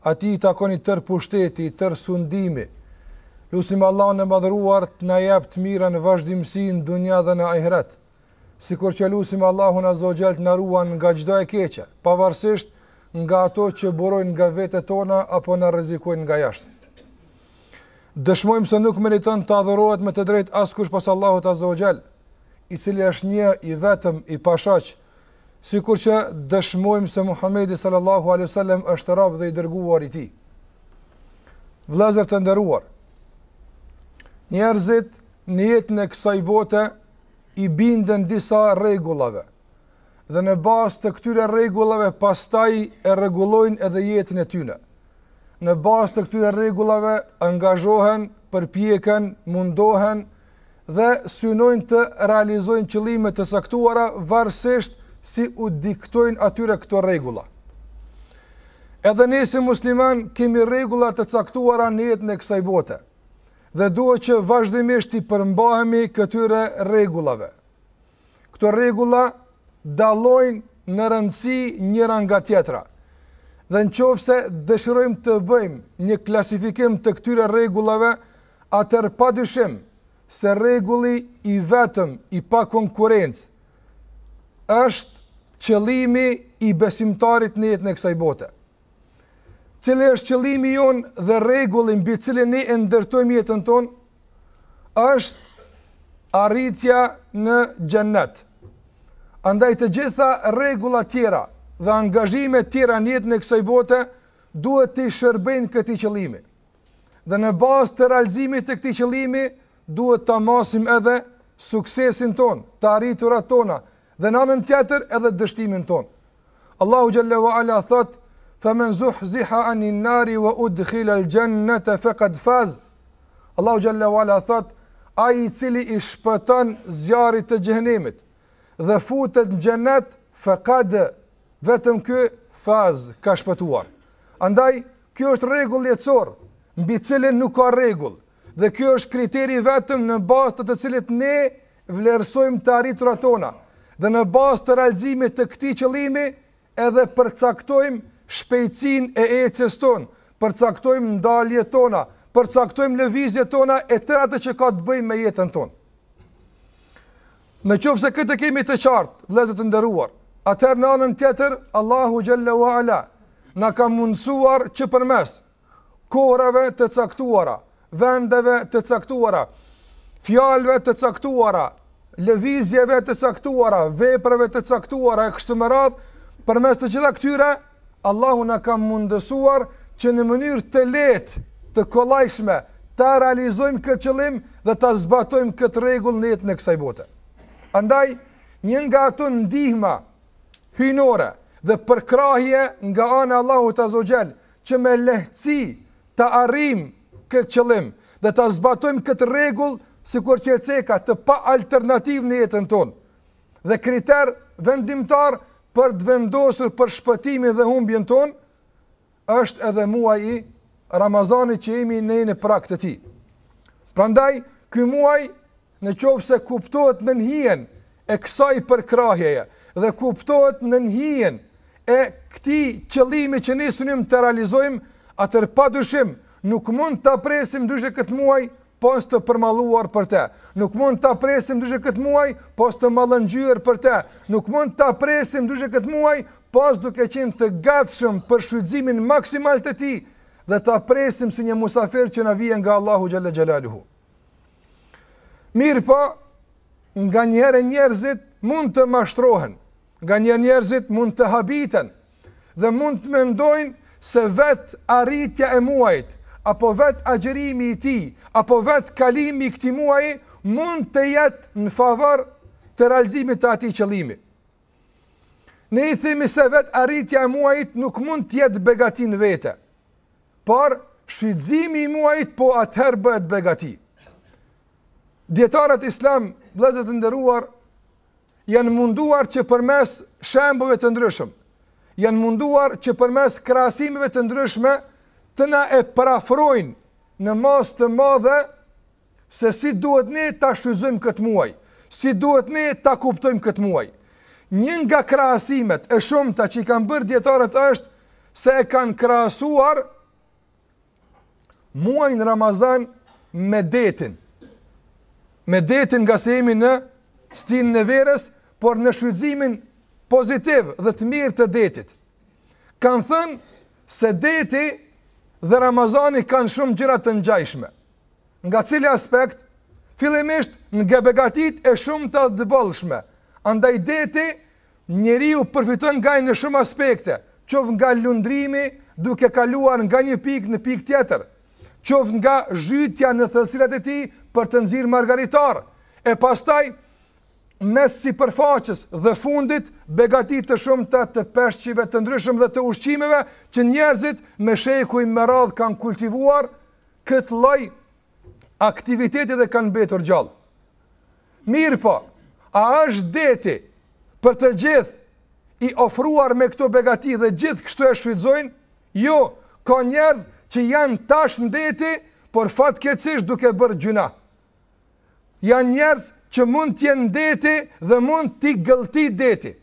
Atij i takon i tërë pushteti, i tërë sundimi. Lusim Allahun e Madhëruar të na jap të mira në vazhdimësi në dunja dhe në ahiret. Sikur që lusim Allahun Azza wa Jall të na ruan nga çdo e keqe, pavarësisht nga ato që burojnë nga vetët tona apo na rrezikojnë nga jashtë. Dëshmojmë se nuk meriton të adhurohet me të drejtë askush pos Allahut Azza wa Jall, i cili është një i vetëm i pashoq, Sikur që dëshmojmë se Muhamedi sallallahu alaihi wasallam është rob dhe i dërguar i Tij. Vëllezër të nderuar, njerëzit në jetën e kësaj bote i binden disa rregullave dhe në bazë të këtyre rregullave pastaj e rregullojnë edhe jetën e tyne. Në bazë të këtyre rregullave angazhohen, përpjeken, mundohen dhe synojnë të realizojnë qëllime të caktuara varësisht si u diktojnë atyre këto rregulla. Edhe ne si musliman kemi rregulla të caktuara në jetën e kësaj bote dhe duhet që vazhdimisht t'i përmbahemi këtyre rregullave. Këto rregulla dallojnë në rëndësi njëra nga tjetra. Dhe në qoftë se dëshirojmë të bëjmë një klasifikim të këtyre rregullave, atëherë pa dyshim se rregulli i vetëm i pakonkurencë është qëllimi i besimtarit në jetën e kësaj bote. Cili është qëllimi jonë dhe rregulli mbi cilin ne e ndërtojmë jetën tonë? Është arritja në xhennet. Andaj të gjitha rregullat tjera dhe angazhimet tjera në jetën e kësaj bote duhet t'i shërbejnë këtij qëllimi. Dhe në bazë të realizimit të këtij qëllimi duhet ta masim edhe suksesin tonë, të arriturat tona, Dhe në anën tjetër edhe dështimin tonë. Allahu xhalla ve ala thotë: "Fa men zuhziha an an-nari wa udkhila al-jannata faqad faz." Allahu xhalla ve ala thotë: "Ai i cili i shpëton zjarrit të xhehenemit dhe futet në xhenet, faqad, vetëm ky, faz, ka shpëtuar." Andaj, kjo është rregull jetësor, mbi të cilin nuk ka rregull. Dhe kjo është kriteri i vetëm në bazë të të cilit ne vlerësojmë të arriturat tona dhe në bazë të realizimit të këtij qëllimi edhe përcaktojmë shpejtësinë e ecjes tonë, përcaktojmë ndaljet tona, përcaktojmë lëvizjet tona e tërë atë që ka të bëjë me jetën tonë. Në qoftë se këtë kemi të qartë, vëllezër të nderuar, atëherë në anën tjetër Allahu xhallahu ala na ka mundësuar që përmes kohërave të caktuara, vendeve të caktuara, fjalëve të caktuara, lëvizjeve të caktuara, veprave të caktuara e kështu me radhë, përmes të gjitha këtyre Allahu na ka mundësuar që në mënyrë të lehtë, të kollajshme, ta realizojmë këtë qëllim dhe ta zbatojmë këtë rregull në jetën e kësaj bote. Andaj, një nga ato ndihma hyjnore dhe përkrahje nga ana e Allahut Azze ue Xhel, që me lehtësi ta arrijmë këtë qëllim dhe ta zbatojmë këtë rregull sikur që e ceka të paalternativë në jetën tonë dhe kriter vendimtar për të vendosur për shpëtimin dhe humbjen tonë, është edhe muaji i Ramazanit që jemi ne në prag të tij. Prandaj ky muaj Në qoftë se kuptohet nën hijen e kësaj përkrahjeje dhe kuptohet nën hijen e këtij qëllimi që ne synojmë të realizojmë, atëherë padyshim nuk mund ta presim ndryshe këtë muaj pos të përmalluar për të, nuk mund ta presim ndryshe këtë muaj pos të mallëngjyer për të, nuk mund ta presim ndryshe këtë muaj pos duke qenë të gatshëm për shfrytëzimin maksimal të tij dhe ta presim si një musafir që na vjen nga Allahu xhel-le xhelaluhu. Mirëpo, nganjëherë njerëzit mund të mashtrohen, nganjëherë njerëzit mund të habiten, dhe mund të mendojnë se vetë arritja e muajit, apo vetë agjërimi i tij, apo vetë kalimi i këtij muaji, mund të jetë në favor të realizimit të atij qëllimi. Ne i themi se vetë arritja e muajit nuk mund të jetë begati në vete, Por, shfrytëzimi i muajit po atëherë bëhet begati. Dijetarët islam, vëllezër të nderuar, janë munduar që përmes shembujve të ndryshëm, janë munduar që përmes krahasimeve të ndryshme, të na e përafrojnë në masë të madhe se si duhet ne ta shfrytëzojmë këtë muaj, si duhet ne ta kuptojmë këtë muaj. Një nga krahasimet e shumta që i kanë bërë dijetarët është se e kanë krahasuar muajin Ramazan me detin. Me detin ngase jemi në stinën e verës, por në shfrytëzimin pozitiv dhe të mirë të detit. Kanë thënë se deti dhe Ramazani kanë shumë gjëra të ngjashme. Nga cili aspekt? Fillimisht nga begatitë e shumta të bollshme. Andaj deti njeriu përfiton nga ai në shumë aspekte, qoftë nga lundrimi duke kaluar nga një pikë në pikë tjetër, qoftë nga zhytja në thellësirat e tij për të nxjerrë margaritarë, e pastaj mes sipërfaqes dhe fundit begati të shumta të peshqve të ndryshëm dhe të ushqimeve që njerëzit me shekuj me radhë kanë kultivuar Këtë lloj aktiviteti dhe kanë mbetur gjallë. Mirëpo, a është deti për të gjithë i ofruar me këto begati dhe gjithë kështu e shfrytëzojnë? Jo, ka njerëz që janë tash në deti, por fatkeqësisht duke bërë gjynah. Janë njerëz që mund të jenë në det dhe mund t'i gëlltitë deti.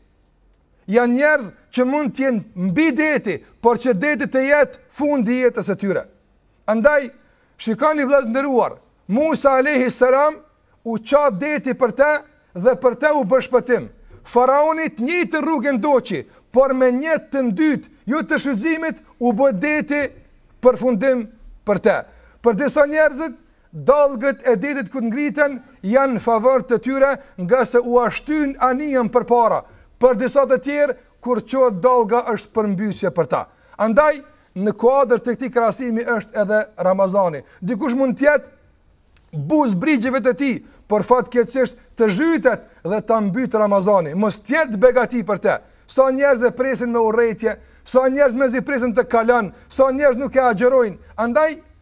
Janë njerëz që mund të jenë mbi deti, por që deti të jetë fundi i jetës së tyre. Andaj shikoni vëllezër të nderuar, Musa alayhi salam u ça deti për të dhe për të u bë shpëtim. Faraoni të njëjtën rrugë ndoqi, por me nijet të ndytë, jo të shfrytëzimit, u bë deti përfundim për te. Për disa njerëzit, Dallgët e detit kur ngriten janë në favor të tyre ngase ua shtyjnë anijen përpara, për disa të tjerë kur çohet dallga është përmbysje për ta. Andaj, në kuadër të këtij krahasimi është edhe Ramazani. Dikush mund të jetë buzë brigjeve të tij, por fatkeqësisht të zhytet dhe ta mbytë Ramazani, mos të jetë begati për të. Sa njerëz e presin me urrejtje, sa njerëz mezi presin të kalon, sa njerëz nuk e agjërojnë. Andaj,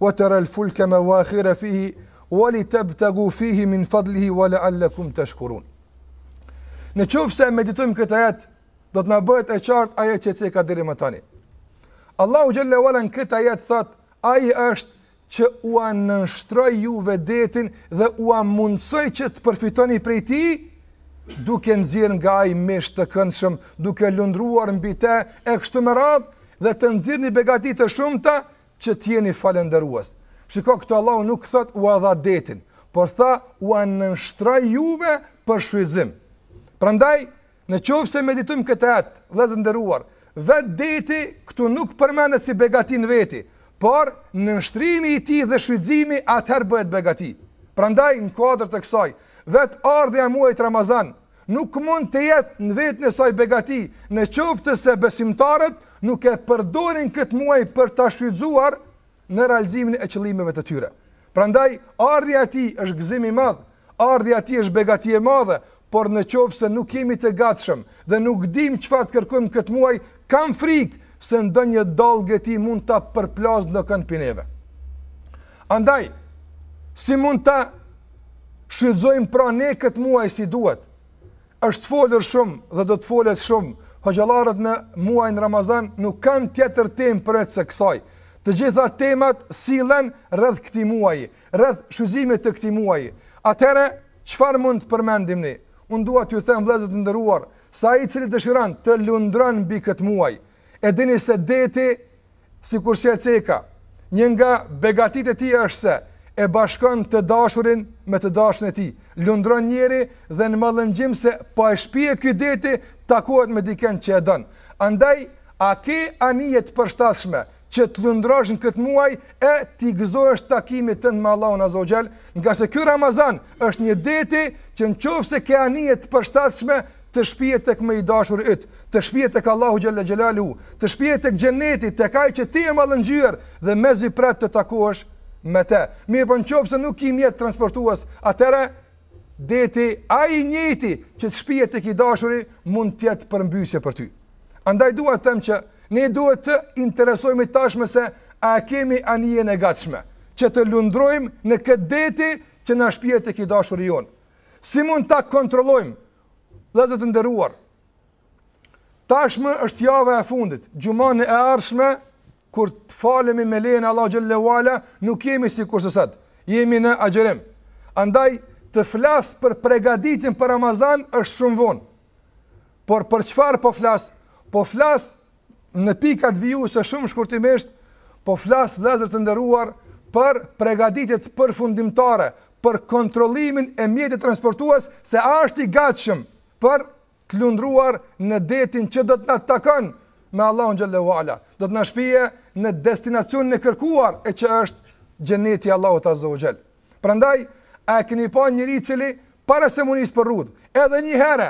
Wa tara al-fulka mawakhira fihi wa litabtagu fihi min fadlihi wa la'allakum tashkurun. Në qoftë se e meditojmë këtë ajet, do të na bëhet e qartë ajo që ceka deri më tani. Allahu xhel-le ue ala në këtë ajet thot, ai është që ua nënshtroi juve detin dhe ua mundësoi që të përfitoni prej tij, duke nxjerrë nga ai mish të këndshëm, duke lundruar mbi të e kështu me radhë dhe të nxjerrni begati të shumta që t'jeni falënderues. Shiko këtu Allahu nuk thot ua dha detin, por tha ua nënshtroi juve për shfrytëzim. Prandaj, në qoftë se meditojmë këtë ajet, vëllezër të nderuar, vetë deti këtu nuk përmendet si begati në veti, por nënshtrimi i tij dhe shfrytëzimi atëherë bëhet begati. Prandaj, në kuadër të kësaj, vetë ardhja e muajit Ramazan Nuk mund të jetë në veten e saj begati, në qoftë se besimtarët nuk e përdorin këtë muaj për ta shfrytëzuar në realizimin e qëllimeve të tyre. Prandaj, ardhja e tij është gëzim i madh, ardhja e tij është begati e madhe, por në qoftë se nuk jemi të gatshëm dhe nuk dimë çfarë të kërkojmë këtë muaj, kam frikë se ndonjë dallgë e tij mund ta përplasë ndokënd prej neve. Andaj, si mund ta shfrytëzojmë pra ne këtë muaj si duhet, është folur shumë dhe do të folet shumë, hoxhallarët në muajin Ramazan nuk kanë tjetër temë përveç se kësaj, të gjitha temat sillen rreth këtij muaji, rreth shfrytëzimit të këtij muaji, atëherë, çfarë mund të përmendim ne? Unë dua t'ju them vëllezër të nderuar, se ai i cili dëshiron të lundron mbi këtë muaj, e dini se deti, Sikurse e ceka, një nga begatitë e tij është se e bashkon të dashurin me të dashurin e tij. Lundron njeri dhe në mallëngjim se po e shpie ky deti, takohet me dikënd që e don. Andaj, a ke anije të përshtatshme që të lundrosh në këtë muaj e t'i gëzohesh takimit tënd me Allahun Azze ue Xhel? Ngase ky Ramazan është një deti që në qoftë se ke anije të përshtatshme, Të shpie tek më i dashuri yt, të shpie tek Allahu xhel-le xhelaluhu, të shpie tek xheneti, tek ai që ti je mallëngjyer dhe mezi pret të takohesh me të. Mirëpo në qoftë se nuk ke mjet transportues, atëherë deti ai i njëjti që të shpie tek i dashuri mund të jetë përmbysje për ty. Andaj dua të them që ne duhet të interesohemi tashmë se a e kemi anijen e gatshme që të lundrojmë në këtë deti që na shpie tek i dashuri jonë. Si mund ta kontrollojmë? Vëllezër të nderuar, tashmë është java e fundit, xhumanë e ardhshme kur të falemi me lejen e Allahut xhel-le ue ala, nuk jemi sikurse sot. Jemi në agjërim. Andaj të flas për pregatitjen për Ramazan është shumë vonë. Por për çfarë po flas? Po flas në pikat vijuese shumë shkurtimisht, po flas vëllezër të nderuar për pregatitjet përfundimtare për kontrollimin e mjetit transportues se a është i gatshëm për të lundruar në detin që do të na takon me Allahun xhel-le ue ala. Do të na shpije në destinacionin e kërkuar e që është xheneti i Allahut azze ue xhel. Prandaj, a e keni pa njeri i cili para se m'u nis për rrugë, edhe një herë,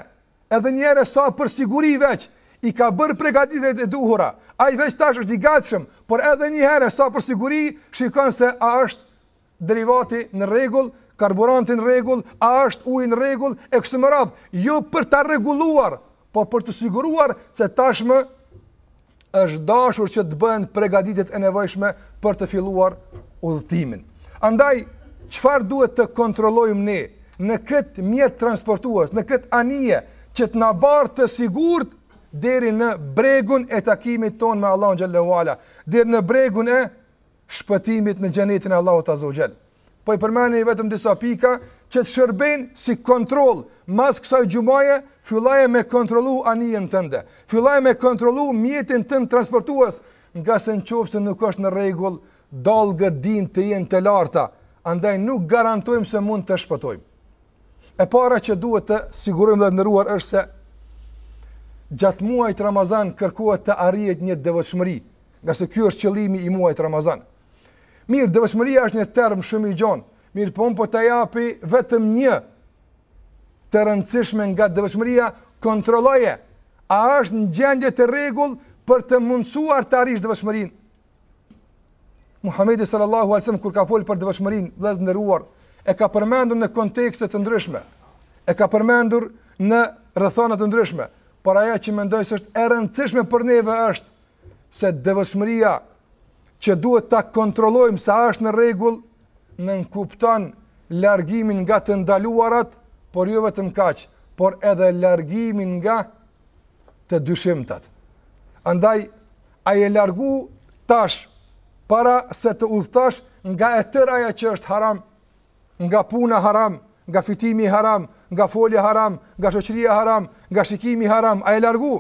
edhe një herë sa për siguri veç, i ka bërë pregatitjet e duhura, ai veç tash është i gatshëm, por edhe një herë sa për siguri, shikon se a është derivati në rregull, karburanti në rregull, a është uji në rregull e kështu me radhë, jo për ta rregulluar, po për t'u siguruar se tashmë është dashur që të bëhen pregatitjet e nevojshme për të filluar udhëtimin. Andaj, çfarë duhet të kontrollojmë ne në këtë mjet transportues, në këtë anije që të na bartë të sigurt deri në bregun e takimit tonë me Allahun xhel-le ue ala, deri në bregun e shpëtimit në xhenetin e Allahut azze ue xhel. po i përmendi vetëm disa pika, që të shërbejnë si kontroll, mas kësaj xhumaje, filloje me kontrollu anijen tënde, filloje me kontrollu mjetin tënd transportues, ngase në qoftë se nuk është në rregull, dallgët dinë të jenë të larta, andaj nuk garantojmë se mund të shpëtojmë. E para që duhet të sigurojmë vëllezër të nderuar është se gjatë muajit Ramazan kërkohet të arrihet një devotshmëri, ngase ky është qëllimi i muajit Ramazan. Mirë, devotshmëria është një term shumë i gjon. Mirëpo unë po ta japi vetëm një të rëndësishme nga devotshmëria, kontrolloje a është në gjendje të rregullt për të mundësuar të arrish devotshmërinë. Muhamedi sallallahu alaihi wasallam kur ka fol për devotshmërinë, vëllezër të nderuar, e ka përmendur në kontekste të ndryshme. E ka përmendur në rrethana të ndryshme, por ajo që mendoj se është e rëndësishme për neve është se devotshmëria që duhet ta kontrollojmë se a është në rregull nënkupton largimin nga të ndaluarat, por jo vetëm kaq, por edhe largimin nga të dyshimtat. Andaj a je largu tash para se të udhëtosh nga e tërë ajo që është haram, nga puna haram, nga fitimi haram, nga folja haram, nga shoqëria haram, nga shikimi haram, a je largu?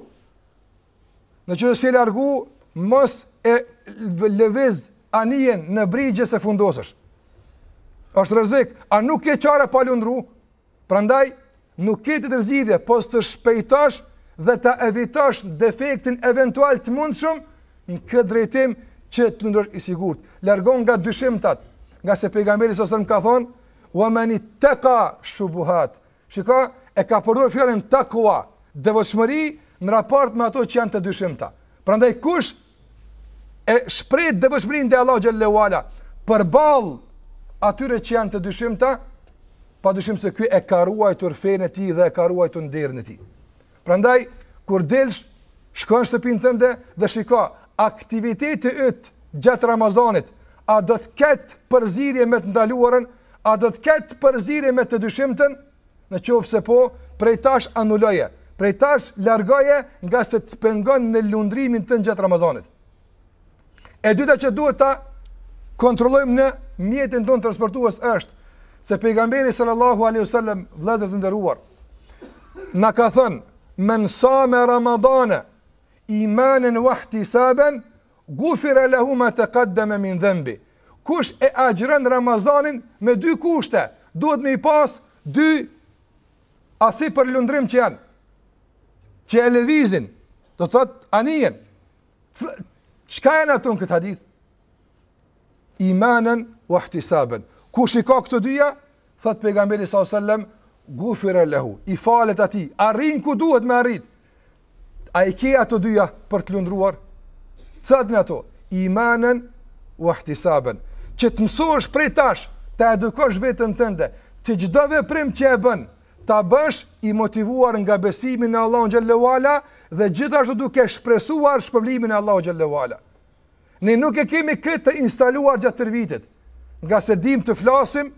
Në qoftë se s'je largu, mos e lëviz anijen në brigje se fundosesh. Është rrezik, a nuk ke çare pa lundru. Prandaj, nuk ke tjetër zgjidhje, pos të shpejtosh dhe ta evitosh defektin eventual të mundshëm në këtë drejtim që të lundrosh i sigurt. Largohu nga të dyshimtat, ngase pejgamberi sallallahu alaihi wasallam ka thonë, wa men itteka shubuhat, Shiko, e ka përdorur fjalën takua, devotshmëri në raport me ato që janë të dyshimta. Prandaj kush e shpreh devotshmërinë ndaj Allahut xhelle ue ala përball atyre që janë të dyshimta, pa dyshim se ky e ka ruajtur fenë e tij dhe e ka ruajtur nderin e tij. Prandaj kur delsh, shkon në shtëpinë tënde dhe shiko aktiviteti yt gjatë Ramazanit, a do të ketë përzierje me të ndaluarën, a do të ketë përzierje me të dyshimtën? Në qoftë se po, prej tash anuloje, prej tash largoje ngase të pengon në lundrimin tënd gjatë Ramazanit. E dyta që duhet ta kontrollojmë në mjetin tonë transportues është se pejgamberi sallallahu alaihi wasallam vëllezër të nderuar na ka thënë men same ramadane imanen wa ihtisaban gufira lahu ma taqaddama min dhanbi kush e agjëron ramazanin me dy kushte duhet me i pas dy asi për lundrim që janë që e levizin do të thot anijen Çka janë ato në këtë hadith? Imanan wa ihtisaban. Kush i ka këto dyja? Thot pejgamberi sallallahu alajhi wasallam, gufira lahu. I falet atij, arrin ku duhet me arrit. A i ke ato dyja për të lundruar? Cilat janë ato? Imanan wa ihtisaban. Që të mësosh prej tash, të edukosh veten tënde, që çdo veprim që e bën, Ta bësh i motivuar nga besimi në Allahun xhallahu ala dhe gjithashtu duke shpresuar shpërblimin e Allahut xhallahu ala. Ne nuk e kemi këtë të instaluar gjatë tërë vitit, ngase dim të flasim,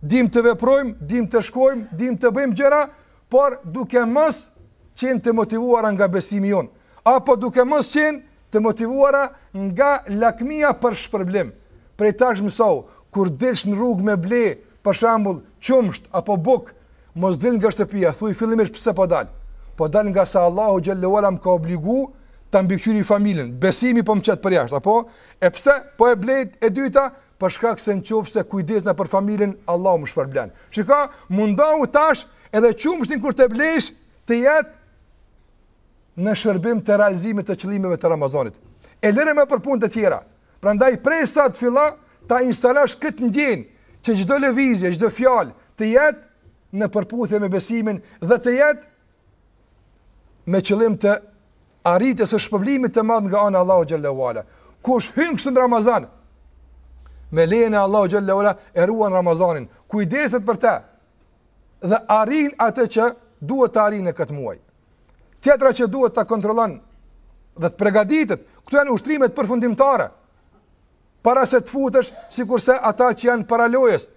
dim të veprojmë, dim të shkojmë, dim të bëjmë gjëra, por duke mos qenë të motivuar nga besimi jonë, apo duke mos qenë të motivuar nga lakmia për shpërblim. Prej tash mësohu, kur dilsh në rrugë me ble, Për shembull, qumësht apo bukë, mos dil nga shtëpia, thuaj fillimisht pse po dal. Po dal ngase Allahu xhallahu ala më ka obligu ta mbikëqyr familjen. Besimi po më qet për jashtë, apo? E pse po e blej e dyta? Për shkak se nëse kujdesna për familjen, Allahu më shpërblen. Shiko, mundohu tash edhe qumështin kur të blesh të jetë në shërbim të realizimit të qëllimeve të Ramazanit. E lëre më për punë të tjera. Prandaj prej sot fillo ta instalosh këtë ndjenjë që çdo lëvizje, çdo fjalë të jetë në përputhje me besimin dhe të jetë me qëllim të arritjes së shpërblimit të madh nga ana e Allahut xhallahu ala. Kush hyn kështu në Ramazan? Me lejen e Allahut xhallahu ala e ruan Ramazanin. Kujdeset për të. dhe arrin atë që duhet ta arrijë në këtë muaj. Tjetra që duhet ta kontrollon dhe të pregaditet, këto janë ushtrimet përfundimtare, para se të futesh, sikurse ata që janë para lojës,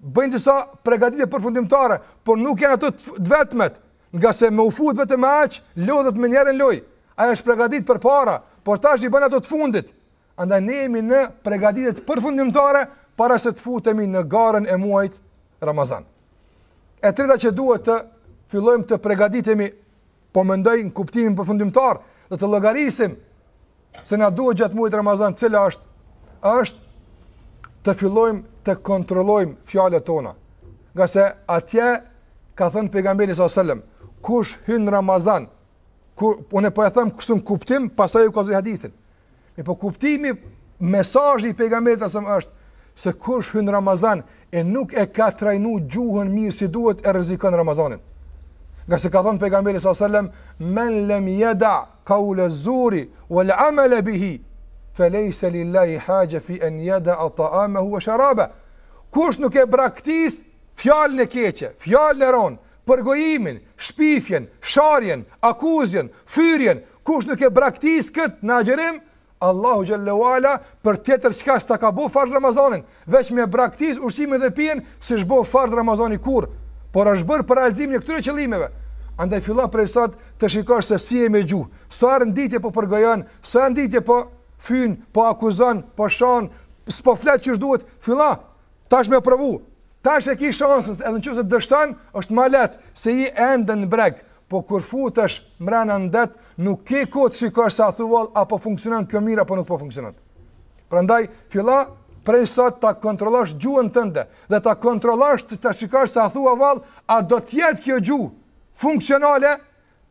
bëjnë disa pregaditje përfundimtare, por nuk janë ato të vetmet, ngase me u fut vetëm me aq, lodhet me njerën lojë, ai është pregadit përpara, por tash i bën ato të fundit, Andaj ne jemi në pregaditjet përfundimtare para se të futemi në garën e muajit Ramazan. E treta që duhet të fillojmë të pregaditemi, po mendoj në kuptimin përfundimtar, dhe të llogarisim se na duhet gjatë muajit Ramazan, cila është, është të fillojmë të kontrollojmë fjalët tona. Ngase atje ka thënë pejgamberi sa selam, kush hyn në Ramazan, kur unë po e them kështu në kuptim, pastaj ju ka dhënë hadithin. Mirëpo kuptimi mesazhi i pejgamberit sa është se kush hyn në Ramazan e nuk e ka trajnu gjuhën mirë si duhet e rrezikon Ramazanin. Ngase ka thënë pejgamberi sa selam men lam yada qawl az-zuri wal amal bihi falaysa lillahi haja fi an yada ta'amahu wa sharaba. Kush nuk e braktis fjalën e keqe, fjalën e rrenës, përgojimin, shpifjen, sharjen, akuzën, fyrjen, Kush nuk e braktis këtë në agjërim, Allahu xhel-le ue ala për tjetër çka s'ta ka bo farz Ramazanin, veç me e braktis ushqimin dhe pijen, s'ishte bo farz Ramazani kurr, por është bërë për realizimin e këtyre qëllimeve. Andaj fillo prej sot të shikosh se si je me gjuhë, sa herë n'ditë po përgojon, sa herë n'ditë po fyn, po akuzon, po shan, s'po flet qysh duhet, fillo Tash me provu. Tash e ki shansën, edhe në qoftë se dështon, është ma lehtë se je ende në breg. Po kur futesh mbrena në det, nuk ke kohë të shikosh se a thua vallë a po funksionon kjo mirë apo nuk po funksionon. Prandaj filla prej sot ta kontrollosh gjuhën tënde dhe ta kontrollosh ta shikosh se a thua vallë, a do të jetë kjo gjuhë funksionale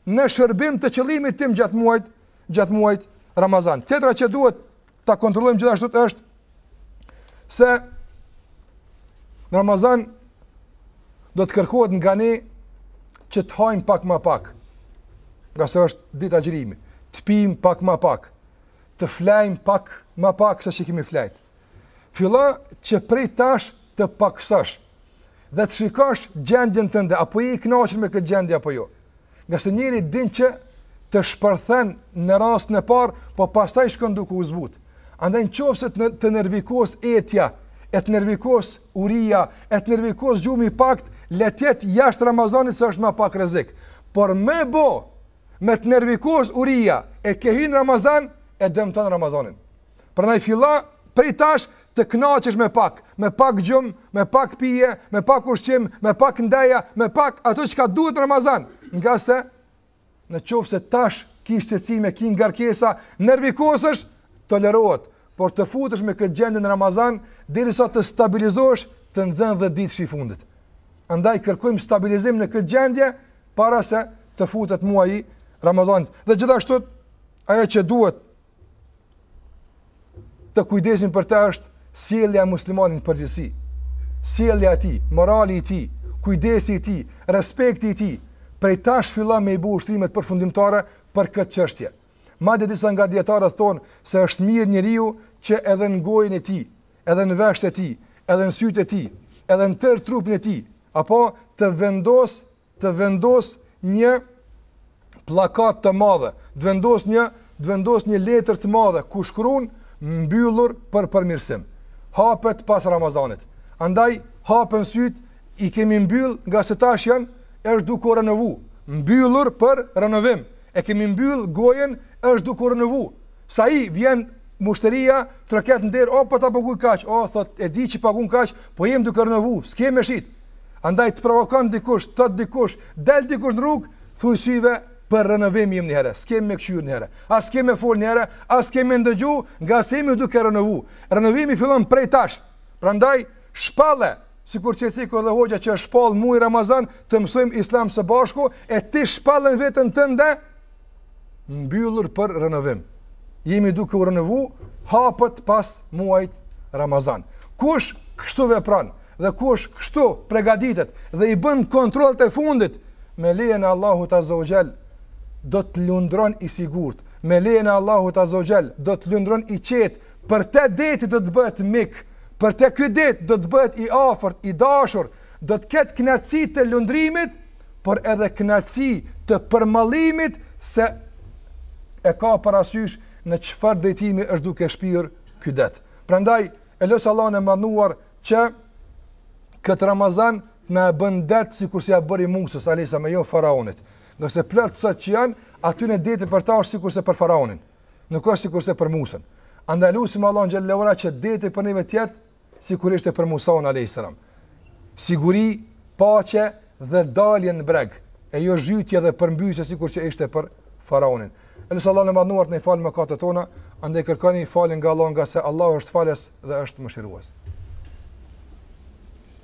në shërbim të qëllimit tim gjatë muajit, gjatë muajit Ramazan. Tjetra që duhet ta kontrollojmë gjithashtu është se në Ramazan do të kërkohet nga ne që të hajmë pak ma pak. Ngase është ditë agjërimi, të pijmë pak ma pak, të flajmë pak ma pak se që kemi flajtë. Fillo që prej tash të pakësosh dhe të shikosh gjendjen tënde, a po je i kënaqur me këtë gjendje apo jo. Ngase njeri din që të shpërthen në rastin e parë, po pastaj shkon duke u zbut. Andaj në qoftë se të nervikos etja, e të nervikos uria, e të nervikos gjumi i pakt, le të jetë jashtë Ramazanit se është ma pak rrezik. Por me bo me të nervikos uria, e ke hi në Ramazan, e dëmton Ramazanin. Prandaj fillo prej tash të kënaqesh me pak, me pak gjum, me pak pije, me pak ushqim, me pak ndeja, me pak ato çka duhet në Ramazan. Ngase, në qoftë se tash ki shqetësime, ki ngarkesa, nervikosesh, tolerohet. Por të futesh me këtë gjendje në Ramazan, derisa të stabilizohesh, të nxen dhjetëditëshi i fundit. Andaj kërkojmë stabilizim në këtë gjendje, para se të futet muaji i Ramazanit. Dhe gjithashtu, ajo që duhet të kujdesemi për të është sjellja e muslimanit në përgjithësi. Sjellja e tij, morali i tij, kujdesi i tij, respekti i tij, prej tash fillon me i bo ushtrimet përfundimtare për këtë çështje. Madje disa nga dijetarët thonë se është mirë njeriu që edhe në gojën e tij, edhe në veshët e tij, edhe në sytë e tij, edhe në tërë trupin e tij, apo të vendos të vendos një plakat të madhe, të vendos një, të vendos një letër të madhe, ku shkruan mbyllur për përmirësim. Hapet pas Ramazanit. Andaj, hapen sytë, i kemi mbyll ngase tash janë, është duke renovu. Mbyllur për renovim. E kemi mbyll gojën, është duke renovu. Sa i vjen myshteria, troket në derë, o, po ta paguj kaq, o, thot, e di që pagun kaq, po jem duke renovu, s'kem me shit. Andaj të provokon dikush, thot dikush, del dikush në rrugë, thuj syve, për renovim jem njëherë, s'kem me këqyrë njëherë, as s'kem me fol njëherë, as s'kem me ndëgju, ngase jemi duke renovu. Renovimi fillon prej tash, prandaj, shpalle, sikur që e ceku edhe hoxha që shpall muaji Ramazan, të mësojmë islam së bashku, e ti shpalle veten tënde, mbyllur për renovim. Jemi duke u renovu hapët pas muajt Ramazan. Kush kështu vepron dhe kush kështu pregaditet dhe i bën kontrollet e fundit me lejen e Allahut azze ue xhel do të lundron i sigurt me lejen e Allahut azze ue xhel do të lundron i qetë për te deti do të bëhet mik për te ky det do të bëhet i afërt, i dashur, Do të ketë kënaqësi të lundrimit, por edhe kënaqësi të përmallimit se e ka parasysh në çfarë drejtimi është duke shpjerë ky det. Prandaj e lus Allahun e madhëruar që këtë Ramazan t'na e bën det sikur se ia bëri Musës alejhi selam e jo faraonit. Ngase plot sot që janë aty në det deti për ta është sikur se për faraonin. Nuk është sikur se për Musën. Andaj lusim Allahun xhelle ue ala që deti për neve të jetë sikur ishte për Musaun a.s. Siguri, paqe dhe dalje në breg, e jo zhytje dhe përmbysje sikur që ishte për faraonin. E lus Allahun e madhëruar të na i falë mëkatet tona, andaj kërkoni faljen nga Allahu ngase Allahu është falës dhe është mëshirues.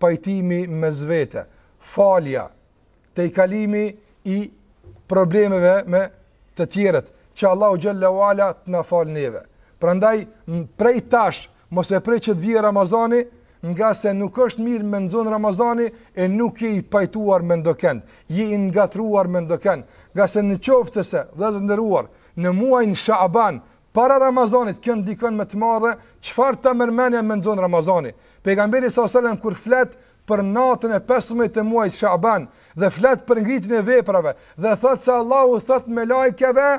pajtimi mes vete, falja, tejkalimi i problemeve me të tjerët, që Allahu xhelle ue ala të na fal neve. Prandaj prej tash mos e prit që të vijë Ramazani, ngase nuk është mirë me na zënë Ramazani e nuk je i pajtuar me ndokënd, je i ngatrruar me ndokënd, ngase në qoftë se vëllezër të nderuar, në muajin Shaban Para Ramazanit kjo ndikon me të madhe çfarë ta merr mendja me na zënë Ramazani. Pejgamberi alejhi selam kur flet për natën e pesëmbëdhjetë të muajit Shaban dhe flet për ngritjen e veprave dhe thotë se Allahu u thotë melaikeve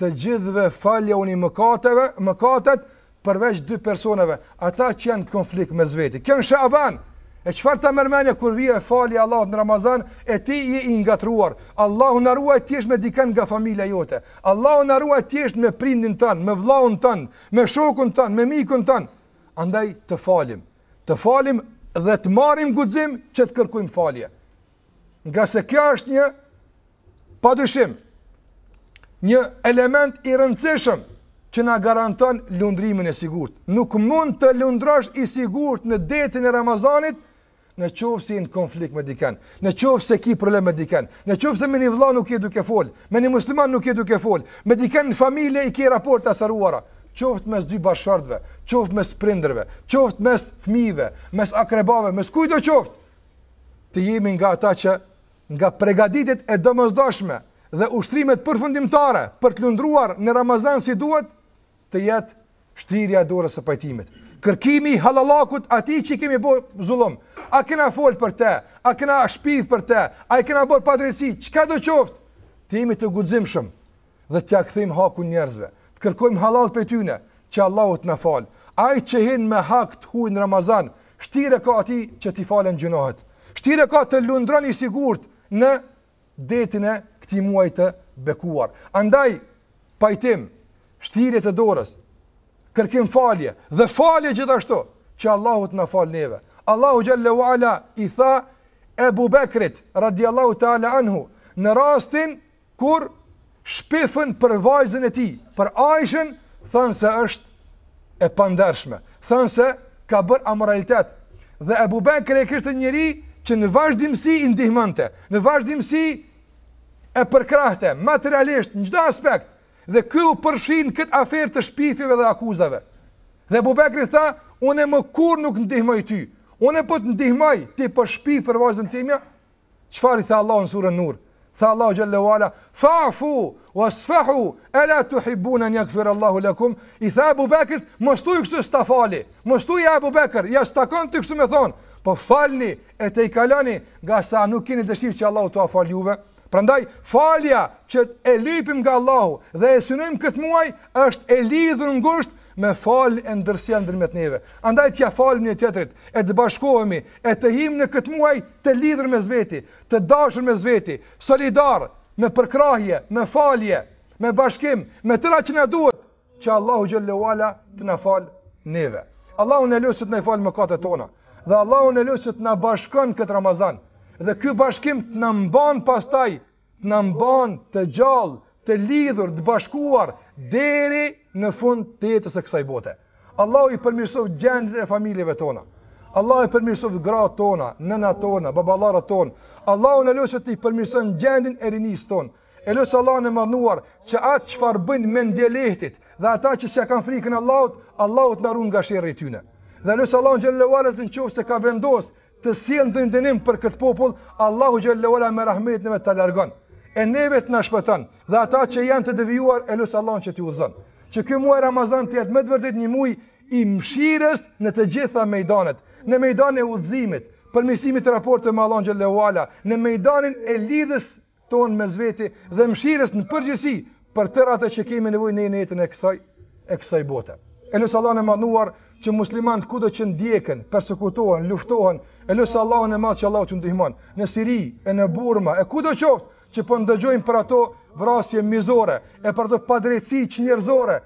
të gjithëve faljuni mëkateve, mëkatet përveç dy personave, ata që janë në konflikt mes veti. Kjo në Shaban. E çfarë ta merr mendja kur vjen falja e Allahut në Ramazan e ti je i ngatërruar. Allahu na ruajt të jesh me dikënd nga familja jote. Allahu na ruajt të jesh me prindin tënd, me vëllaun tënd, me shokun tënd, me mikun tënd. Andaj të falim. Të falim dhe të marrim guxim që të kërkojmë falje. Ngase kjo është një padyshim një element i rëndësishëm që na garanton lundrimin e sigurt. Nuk mund të lundrosh i sigurt në detin e Ramazanit Në qoftë se je në konflikt me dikën, në qoftë se ki problem me dikën, në qoftë se me një vëlla nuk je duke fol, me një musliman nuk je duke fol, me dikën në familje i ke raporte të acaruara, qoftë mes dy bashkëshortëve, qoftë mes prindërve, qoftë mes fëmijëve, mes akrebave, mes kujtdo qoftë. Të jemi nga ata që nga përgatitjet e domosdoshme dhe ushtrimet përfundimtare për të lundruar në Ramazan si duhet, të jetë shtrirja e dorës së pajtimit. Kërkimi i halallakut atij që i kemi bërë zullum. A kena fol për të? A kena shpif për të? A i kena bërë padrejtësi? Çkado qoftë? Të jemi të guximshëm dhe t'ia kthejmë hakun njerëzve. Të kërkojmë halal prej tyre, që Allahu të na fal. Ai që hin me hak të huaj në Ramazan, shtirë e ka atij që t'i falen gjinohet. Shtirë e ka të lundron i sigurt në detin e këtij muaji të bekuar. Andaj pajtim, shtrirje të dorës, kërkim falje dhe falje gjithashtu që Allahu të na fal neve. Allahu xhelle ue ala i tha Ebu Bekrit radiallahu taala anhu në rastin kur shpifën për vajzën e tij, për Aishën, thanë se është e pandershme, thanë se ka bërë amoralitet, dhe Ebu Bekri e kishte njeri që në vazhdimësi i ndihmonte, në vazhdimësi e përkrahte, materialisht, në çdo aspekt, dhe ky u përfshi në këtë aferë të shpifjeve dhe akuzave. Dhe Ebu Bekri tha, unë më kurrë nuk ndihmoj ty, unë po të ndihmoj, ti po shpif për vajzën time, Çfarë i tha Allahu në surën Nur? Tha Allahu xhelle ue ala, "Fa'fu wasfahu, ala tuhibbuna an yaghfira Allahu lakum?" I tha Abu Bekrit, "Mos thuaj kështu s'ta fali. Mos thuaj Abu Bekr, ja s'takon ty kështu me thon. Po falni e tejkaloni, ngase a nuk keni dëshirë që Allahu t'ua falë juve." Prandaj falja që e lypim nga Allahu dhe e synojmë këtë muaj është e lidhur ngushtë me faljen e ndërsjellë ndërmjet neve. Andaj t'ja falim një-tjetrit, e të bashkohemi, e të him në këtë muaj të lidhur mes veti, të dashur mes veti, solidarë, me përkrahje, me falje, me bashkim, me tëra që na duhet, që Allahu xhelle ue ala të na fal neve. Allahun e lus të na i fal mëkatet tona, dhe Allahun e lus të na bashkon këtë Ramazan, dhe ky bashkim të na mban pastaj, të na mban të gjallë, të lidhur, të bashkuar deri në fund të jetës së kësaj bote. Allahu i përmirësoftë gjendjen e familjeve tona. Allahu i përmirësoftë gratë tona, nënat tona, baballarët tonë. Allahun e lus t'i përmirëson gjendjen e rinisë tonë. E lus Allahun e madhnuar që atë çfarë bëjnë mendjelehtit dhe ata që s'ja kanë frikën Allahut, Allahu të na ruan nga sherri i tyre. Dhe e lus Allahun xhelle ue ala se në qoftë se ka vendos të sjellë ndonjë dënim për këtë popull, Allahu xhallahu ala me rahmetin e vet ta largon. E neve të na shpëton dhe ata që janë të devijuar e lus Allahun që t'i udhëzon. Që ky muaj Ramazan të jetë me të vërtetë një muaj i mëshirës në të gjitha mejdanet, në mejdanin e udhëzimit, përmirësimit të raporteve me Allahun xhallahu ala, në mejdanin e lidhjes tonë mes veti dhe mëshirës në përgjithësi për tërë atë që kemi nevojë në jetën e kësaj e kësaj bote. E lus Allahun e Madhnuar që muslimanët kudo që ndjeken, persekutohen, luftohen, e lus Allahun e Madh që Allahu t'u ndihmon në Siri, e në Burma, e kudo qoftë që po ndëgjojmë për ato vrasje mizore, e për ato padrejtësi çnjerëzore,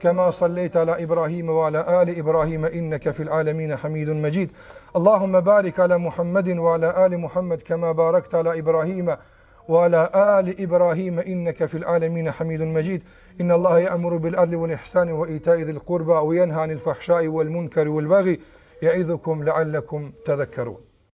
كما صليت على إبراهيم وعلى آل إبراهيم إنك في العالمين حميد مجيد اللهم بارك على محمد وعلى آل محمد كما باركت على إبراهيم وعلى آل إبراهيم إنك في العالمين حميد مجيد إن الله يأمر بالعدل والإحسان وإيتاء ذي القربى وينهى عن الفحشاء والمنكر والبغي يعظكم لعلكم تذكرون